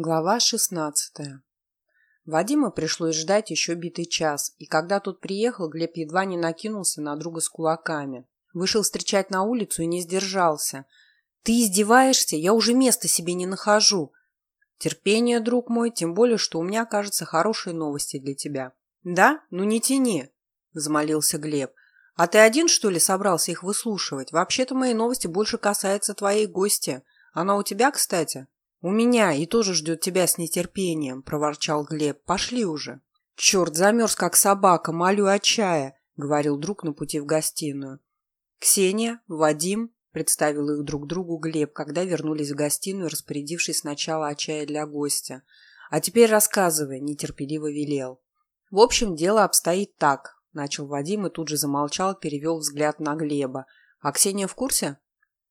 Глава шестнадцатая. Вадима пришлось ждать еще битый час, и когда тот приехал, Глеб едва не накинулся на друга с кулаками. Вышел встречать на улицу и не сдержался. «Ты издеваешься? Я уже места себе не нахожу!» «Терпение, друг мой, тем более, что у меня, кажется, хорошие новости для тебя». «Да? Ну не тяни!» – взмолился Глеб. «А ты один, что ли, собрался их выслушивать? Вообще-то мои новости больше касаются твоей гости. Она у тебя, кстати?» «У меня и тоже ждет тебя с нетерпением», – проворчал Глеб. «Пошли уже». «Черт, замерз, как собака, молю о чае», – говорил друг на пути в гостиную. «Ксения, Вадим», – представил их друг другу Глеб, когда вернулись в гостиную, распорядившись сначала о чае для гостя. «А теперь рассказывай», – нетерпеливо велел. «В общем, дело обстоит так», – начал Вадим и тут же замолчал, перевел взгляд на Глеба. «А Ксения в курсе?»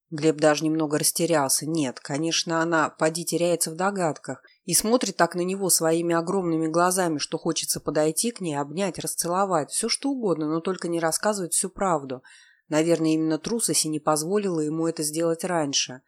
Глеб даже немного растерялся. Нет, конечно, она, поди, теряется в догадках и смотрит так на него своими огромными глазами, что хочется подойти к ней, обнять, расцеловать, все что угодно, но только не рассказывать всю правду. Наверное, именно трусость не позволила ему это сделать раньше.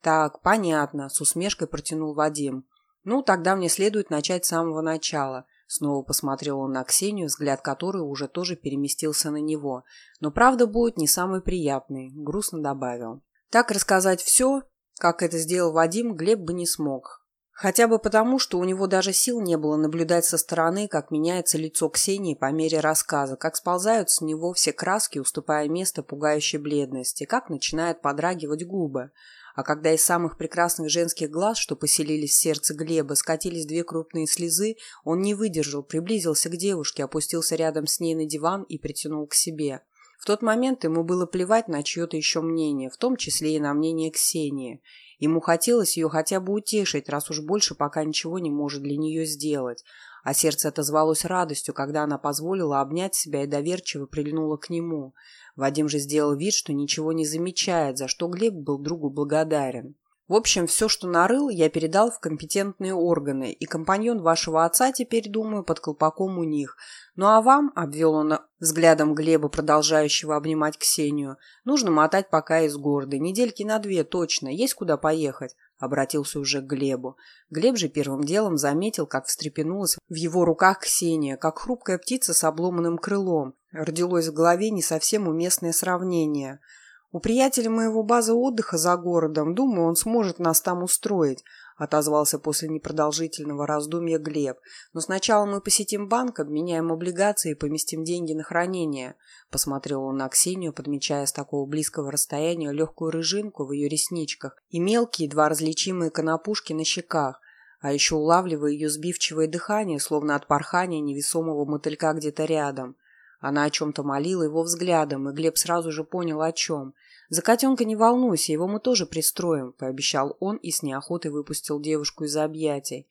«Так, понятно», — с усмешкой протянул Вадим. «Ну, тогда мне следует начать с самого начала». Снова посмотрел он на Ксению, взгляд которой уже тоже переместился на него. «Но правда будет не самый приятный», — грустно добавил. Так рассказать все, как это сделал Вадим, Глеб бы не смог. Хотя бы потому, что у него даже сил не было наблюдать со стороны, как меняется лицо Ксении по мере рассказа, как сползают с него все краски, уступая место пугающей бледности, как начинают подрагивать губы. А когда из самых прекрасных женских глаз, что поселились в сердце Глеба, скатились две крупные слезы, он не выдержал, приблизился к девушке, опустился рядом с ней на диван и притянул к себе. В тот момент ему было плевать на чье-то еще мнение, в том числе и на мнение Ксении. Ему хотелось ее хотя бы утешить, раз уж больше пока ничего не может для нее сделать. А сердце отозвалось радостью, когда она позволила обнять себя и доверчиво прильнула к нему. Вадим же сделал вид, что ничего не замечает, за что Глеб был другу благодарен. В общем, все, что нарыл, я передал в компетентные органы, и компаньон вашего отца теперь, думаю, под колпаком у них. Ну а вам, — обвел он взглядом Глеба, продолжающего обнимать Ксению, — нужно мотать пока из города. Недельки на две точно. Есть куда поехать? Обратился уже к Глебу. Глеб же первым делом заметил, как встрепенулась в его руках Ксения, как хрупкая птица с обломанным крылом. Родилось в голове не совсем уместное сравнение — «У приятеля моего база отдыха за городом. Думаю, он сможет нас там устроить», — отозвался после непродолжительного раздумья Глеб. «Но сначала мы посетим банк, обменяем облигации и поместим деньги на хранение», — посмотрел он на Ксению, подмечая с такого близкого расстояния легкую рыжинку в ее ресничках и мелкие, едва различимые конопушки на щеках, а еще улавливая ее сбивчивое дыхание, словно от порхания невесомого мотылька где-то рядом. Она о чем-то молила его взглядом, и Глеб сразу же понял, о чем. «За котенка не волнуйся, его мы тоже пристроим», — пообещал он и с неохотой выпустил девушку из объятий.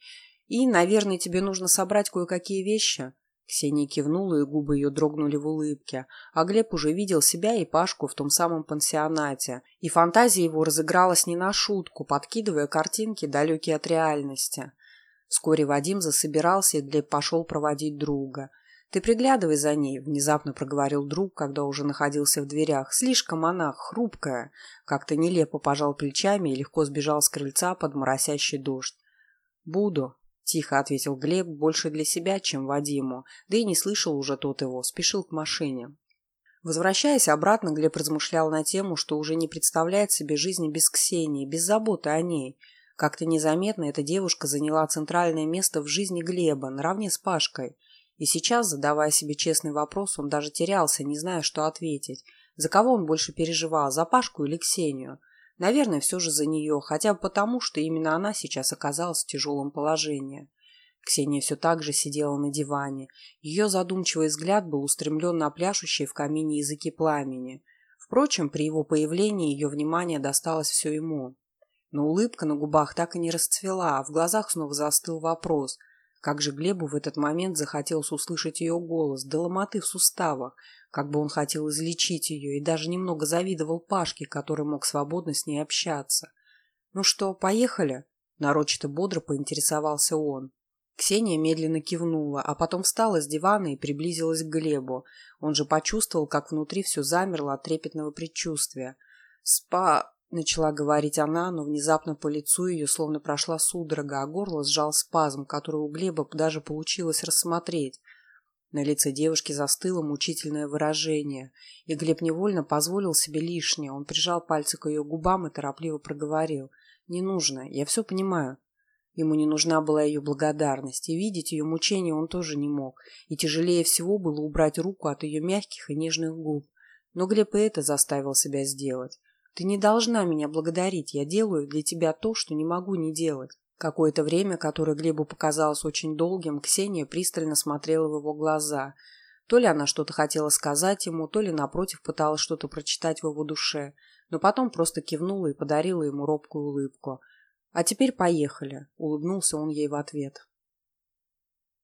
«И, наверное, тебе нужно собрать кое-какие вещи». Ксения кивнула, и губы ее дрогнули в улыбке. А Глеб уже видел себя и Пашку в том самом пансионате. И фантазия его разыгралась не на шутку, подкидывая картинки, далекие от реальности. Вскоре Вадим засобирался, и Глеб пошел проводить друга. «Ты приглядывай за ней», — внезапно проговорил друг, когда уже находился в дверях. «Слишком она хрупкая». Как-то нелепо пожал плечами и легко сбежал с крыльца под моросящий дождь. «Буду», — тихо ответил Глеб, больше для себя, чем Вадиму, да и не слышал уже тот его, спешил к машине. Возвращаясь обратно, Глеб размышлял на тему, что уже не представляет себе жизни без Ксении, без заботы о ней. Как-то незаметно эта девушка заняла центральное место в жизни Глеба, наравне с Пашкой — и сейчас, задавая себе честный вопрос, он даже терялся, не зная, что ответить. За кого он больше переживал, за Пашку или Ксению? Наверное, все же за нее, хотя бы потому, что именно она сейчас оказалась в тяжелом положении. Ксения все так же сидела на диване. Ее задумчивый взгляд был устремлен на пляшущие в камине языки пламени. Впрочем, при его появлении ее внимание досталось все ему. Но улыбка на губах так и не расцвела, а в глазах снова застыл вопрос – как же Глебу в этот момент захотелось услышать ее голос, до ломоты в суставах, как бы он хотел излечить ее и даже немного завидовал Пашке, который мог свободно с ней общаться. «Ну что, поехали?» – нарочито бодро поинтересовался он. Ксения медленно кивнула, а потом встала с дивана и приблизилась к Глебу. Он же почувствовал, как внутри все замерло от трепетного предчувствия. «Спа... Начала говорить она, но внезапно по лицу ее словно прошла судорога, а горло сжал спазм, который у Глеба даже получилось рассмотреть. На лице девушки застыло мучительное выражение, и Глеб невольно позволил себе лишнее. Он прижал пальцы к ее губам и торопливо проговорил. «Не нужно, я все понимаю». Ему не нужна была ее благодарность, и видеть ее мучения он тоже не мог, и тяжелее всего было убрать руку от ее мягких и нежных губ. Но Глеб и это заставил себя сделать. Ты не должна меня благодарить, я делаю для тебя то, что не могу не делать. Какое-то время, которое Глебу показалось очень долгим, Ксения пристально смотрела в его глаза. То ли она что-то хотела сказать ему, то ли, напротив, пыталась что-то прочитать в его душе, но потом просто кивнула и подарила ему робкую улыбку. «А теперь поехали», — улыбнулся он ей в ответ.